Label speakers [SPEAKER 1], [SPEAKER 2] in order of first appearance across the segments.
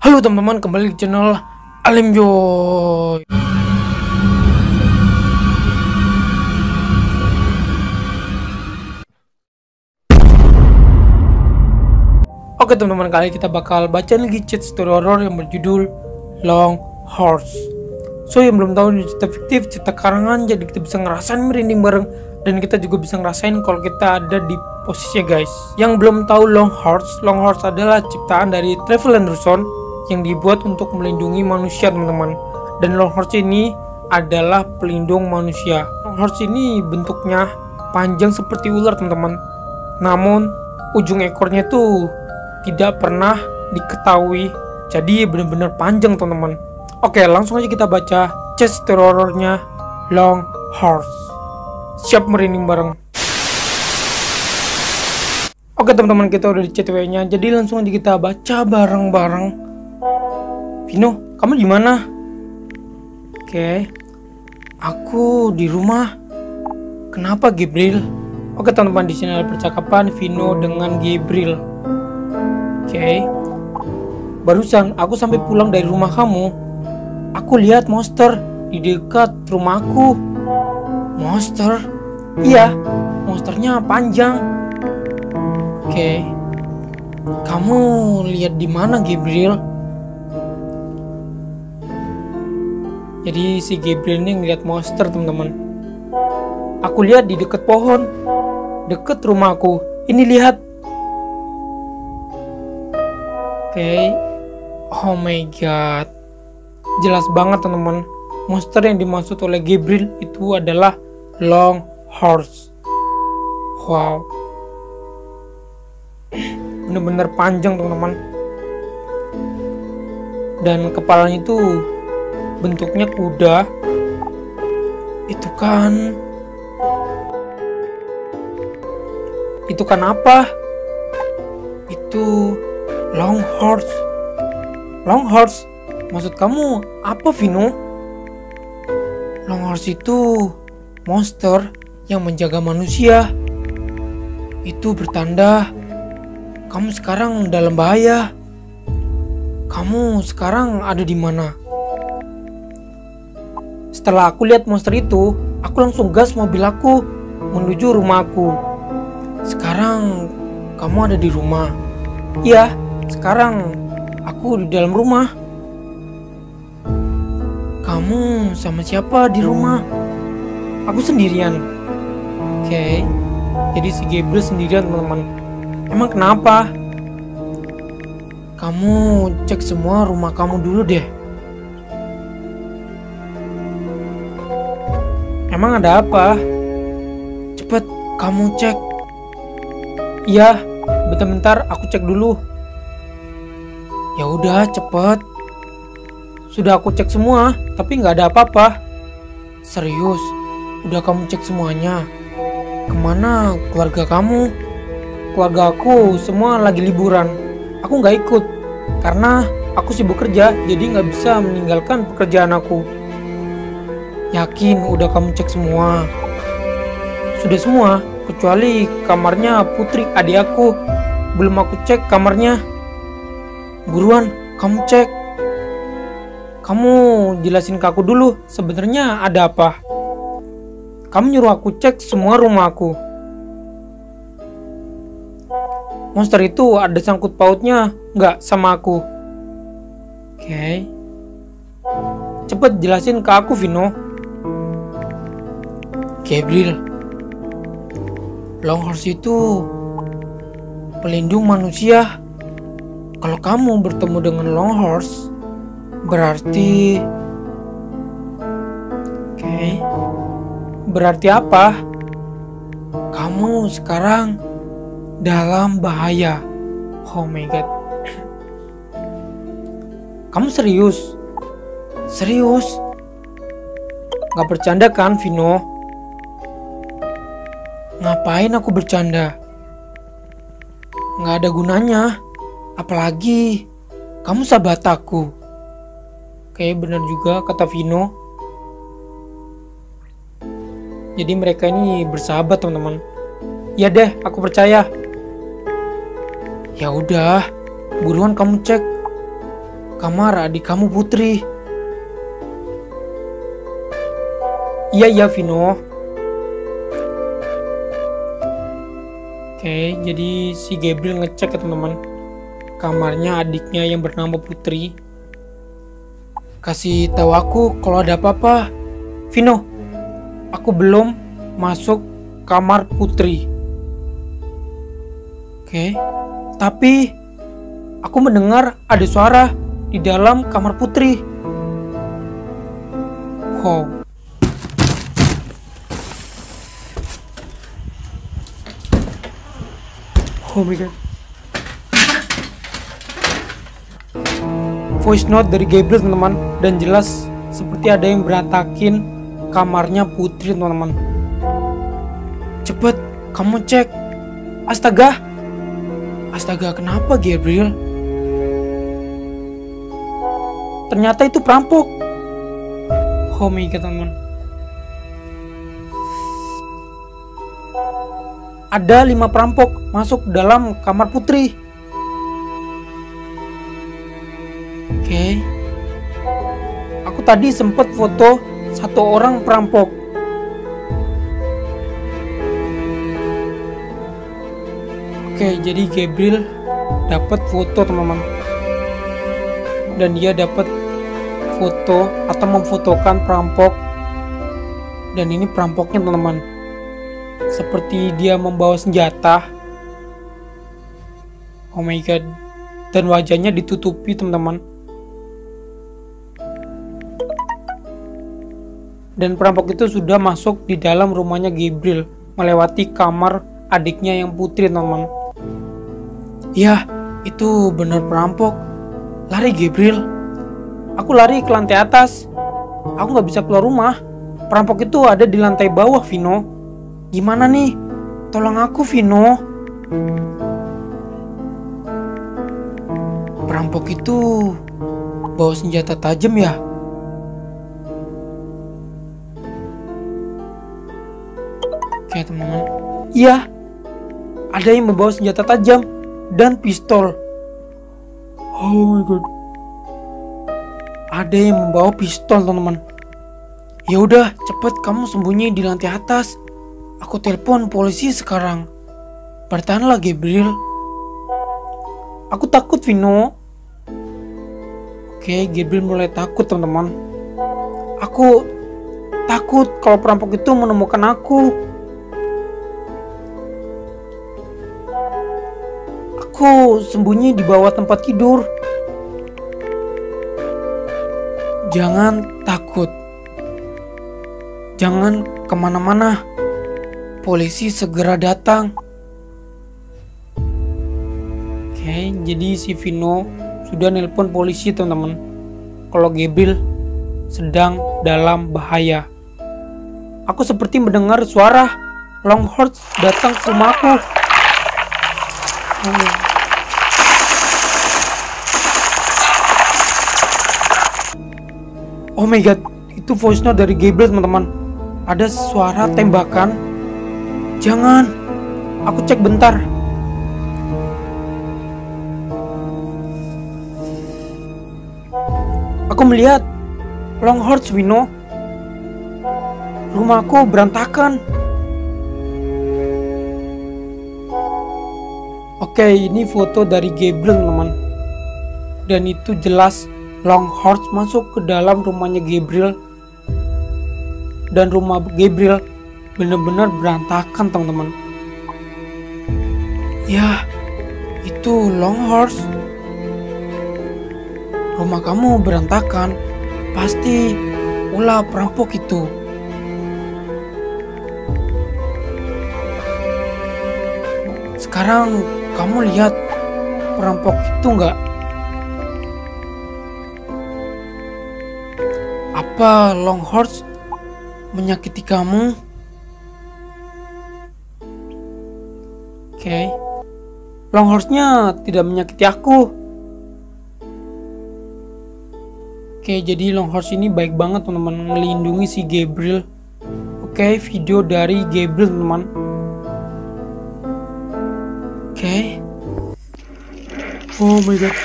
[SPEAKER 1] Halo teman-teman, kembali di channel Alim Joy. Oke teman-teman, kali kita bakal baca lagi chat story horror yang berjudul Long Horse. So yang belum tahu ini cerita fiktif, cerita karangan, jadi kita bisa ngerasain merinding bareng dan kita juga bisa ngerasain kalau kita ada di posisinya guys. Yang belum tahu Long Horse, Long Horse adalah ciptaan dari Travel Anderson yang dibuat untuk melindungi manusia teman-teman. Dan Long Horse ini adalah pelindung manusia. Long Horse ini bentuknya panjang seperti ular teman-teman. Namun ujung ekornya tuh tidak pernah diketahui. Jadi benar-benar panjang teman-teman. Oke, langsung aja kita baca chest terornya Long Horse. Siap merinding bareng. Oke teman-teman kita udah di CTW-nya, jadi langsung aja kita baca bareng-bareng. Vino, kamu di mana? Oke, aku di rumah. Kenapa Gabriel? Oke teman-teman di sini ada percakapan Vino dengan Gabriel. Oke, barusan aku sampai pulang dari rumah kamu. Aku lihat monster di dekat rumahku. Monster? Iya, monsternya panjang. Oke. Kamu lihat di mana Gabriel? Jadi si Gabriel ini ngeliat monster teman-teman. Aku lihat di dekat pohon, dekat rumahku. Ini lihat. Oke. Oh my god. Jelas banget teman-teman. Monster yang dimaksud oleh Gabriel itu adalah Long Horse. Wow. Bener-bener panjang teman-teman. Dan kepalanya itu bentuknya kuda. Itu kan. Itu kan apa? Itu long horse long horse maksud kamu apa Vino? Long horse itu monster yang menjaga manusia. Itu bertanda kamu sekarang dalam bahaya. Kamu sekarang ada di mana setelah aku lihat monster itu, aku langsung gas mobil aku menuju rumahku. Sekarang kamu ada di rumah. Iya, sekarang aku di dalam rumah. Kamu sama siapa di rumah? Aku sendirian. Oke. Jadi si Gabriel sendirian, teman-teman. Emang kenapa? Kamu cek semua rumah kamu dulu deh. Emang ada apa? Cepet, kamu cek. Iya, bentar-bentar aku cek dulu. Ya udah, cepet. Sudah aku cek semua, tapi nggak ada apa-apa. Serius, udah kamu cek semuanya. Ke mana keluarga kamu? Keluarga aku semua lagi liburan. Aku nggak ikut karena aku sibuk kerja, jadi nggak bisa meninggalkan pekerjaan aku. Yakin udah kamu cek semua? Sudah semua, kecuali kamarnya Putri adik aku. Belum aku cek kamarnya. Buruan, kamu cek. Kamu jelasin ke aku dulu, sebenarnya ada apa? Kamu nyuruh aku cek semua rumah aku. Monster itu ada sangkut pautnya nggak sama aku? Oke. Okay. Cepet jelasin ke aku, Vino. Gabriel, Longhorse itu pelindung manusia. Kalau kamu bertemu dengan Longhorse, berarti Oke. Okay. Berarti apa? Kamu sekarang dalam bahaya. Oh my god. Kamu serius? Serius? Gak bercanda kan, Vino? Ngapain aku bercanda? Nggak ada gunanya. Apalagi kamu sahabat aku. Kayak benar juga kata Vino. Jadi mereka ini bersahabat teman-teman. Ya deh, aku percaya. Ya udah, buruan kamu cek. kamar adik kamu Putri. Iya iya Vino. Oke, jadi si Gabriel ngecek ya teman-teman kamarnya adiknya yang bernama Putri. Kasih tahu aku kalau ada apa-apa. Vino, aku belum masuk kamar Putri. Oke, tapi aku mendengar ada suara di dalam kamar Putri. Oh. Oh my. Voice note dari Gabriel teman-teman dan jelas seperti ada yang berantakin kamarnya Putri teman-teman. Cepet, kamu cek. Astaga. Astaga, kenapa Gabriel? Ternyata itu perampok. Oh my god teman-teman. Ada lima perampok masuk dalam kamar Putri. Oke. Aku tadi sempat foto satu orang perampok. Oke, jadi Gabriel dapat foto teman-teman. Dan dia dapat foto atau memfotokan perampok. Dan ini perampoknya teman-teman. Seperti dia membawa senjata. Oh my god. Dan wajahnya ditutupi teman-teman. dan perampok itu sudah masuk di dalam rumahnya Gabriel melewati kamar adiknya yang putri teman ya itu benar perampok lari Gabriel aku lari ke lantai atas aku nggak bisa keluar rumah perampok itu ada di lantai bawah Vino gimana nih tolong aku Vino perampok itu bawa senjata tajam ya Oke teman-teman. Iya, ada yang membawa senjata tajam dan pistol. Oh my god. Ada yang membawa pistol teman-teman. Ya udah, cepet kamu sembunyi di lantai atas. Aku telepon polisi sekarang. Bertahanlah Gabriel. Aku takut Vino. Oke, Gabriel mulai takut teman-teman. Aku takut kalau perampok itu menemukan aku. Aku sembunyi di bawah tempat tidur. Jangan takut. Jangan ke mana-mana. Polisi segera datang. Oke, jadi si Vino sudah nelpon polisi teman-teman. Kalau Gabriel sedang dalam bahaya. Aku seperti mendengar suara Longhorn datang ke rumahku. Oh. Oh my god, itu voice note dari Gabriel teman-teman. Ada suara tembakan. Jangan. Aku cek bentar. Aku melihat Longhorns Wino. Rumahku berantakan. Oke, ini foto dari Gabriel, teman. Dan itu jelas Longhorns masuk ke dalam rumahnya Gabriel dan rumah Gabriel benar-benar berantakan teman-teman. Ya itu Longhorns rumah kamu berantakan. Pasti ulah perampok itu. Sekarang kamu lihat perampok itu nggak? Apa Longhorns menyakiti kamu? Longhornsnya tidak menyakiti aku. Oke, jadi Longhorse ini baik banget teman-teman melindungi si Gabriel. Oke, video dari Gabriel teman. Oke. Oh my god.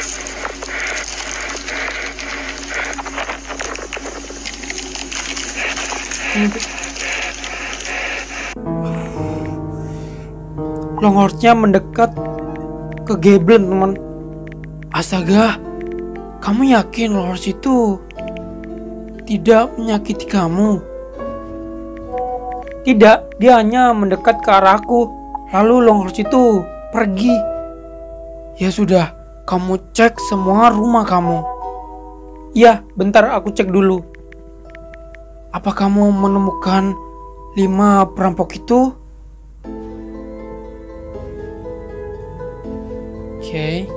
[SPEAKER 1] Longhornsnya mendekat ke Gabriel teman. Astaga, kamu yakin Longhorns itu tidak menyakiti kamu? Tidak, dia hanya mendekat ke arahku. Lalu Longhorns itu pergi. Ya sudah, kamu cek semua rumah kamu. Ya, bentar aku cek dulu. Apa kamu menemukan lima perampok itu? Oke.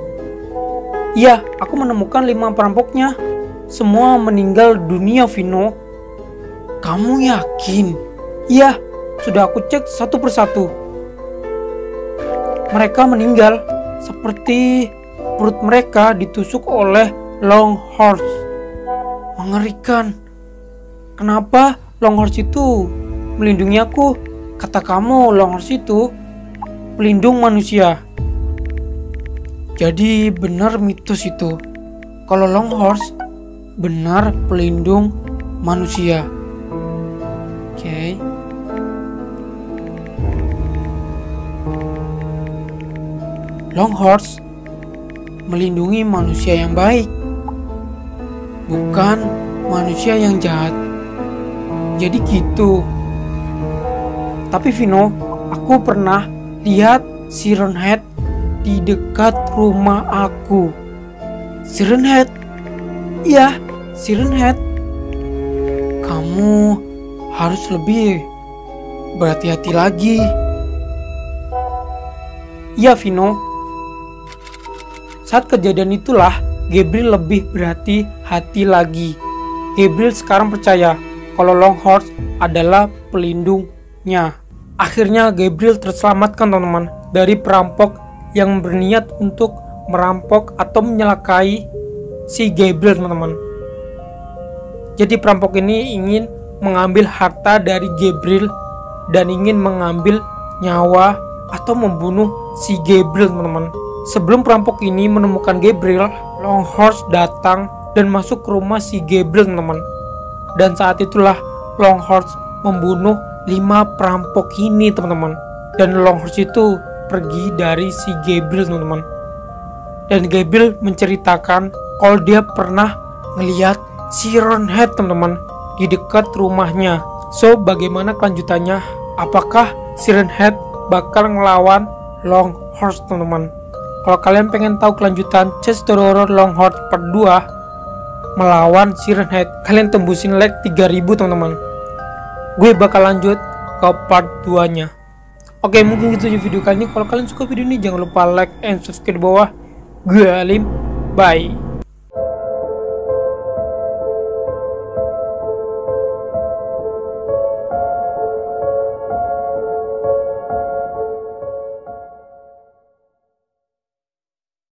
[SPEAKER 1] Iya, aku menemukan lima perampoknya. Semua meninggal dunia, Vino. Kamu yakin? Iya, sudah aku cek satu persatu. Mereka meninggal seperti perut mereka ditusuk oleh Longhorse. Mengerikan. Kenapa Longhorse itu melindungi aku? Kata kamu Longhorse itu pelindung manusia. Jadi benar mitos itu. Kalau Longhorse benar pelindung manusia. Oke. Okay. Longhorse melindungi manusia yang baik, bukan manusia yang jahat. Jadi gitu. Tapi Vino, aku pernah lihat Siren Head di dekat rumah aku. Siren Head? Iya, Siren Head. Kamu harus lebih berhati-hati lagi. Iya Vino, saat kejadian itulah Gabriel lebih berhati-hati lagi. Gabriel sekarang percaya kalau Longhorse adalah pelindungnya. Akhirnya Gabriel terselamatkan teman-teman dari perampok yang berniat untuk merampok atau menyelakai si Gabriel teman-teman. Jadi perampok ini ingin mengambil harta dari Gabriel dan ingin mengambil nyawa atau membunuh si Gabriel teman-teman. Sebelum perampok ini menemukan Gabriel, Longhorse datang dan masuk ke rumah si Gabriel teman-teman. Dan saat itulah Longhorse membunuh lima perampok ini teman-teman. Dan Longhorse itu pergi dari si Gabriel teman-teman. Dan Gabriel menceritakan kalau dia pernah melihat Siren Head teman-teman di dekat rumahnya. So bagaimana kelanjutannya? Apakah Siren Head bakal ngelawan Longhorse teman-teman? Kalau kalian pengen tahu kelanjutan Chess Horror Longhorn part 2 melawan Siren Head, kalian tembusin like 3000 teman-teman. Gue bakal lanjut ke part 2 nya. Oke mungkin gitu aja video kali ini. Kalau kalian suka video ini jangan lupa like and subscribe di bawah. Gue Alim, bye.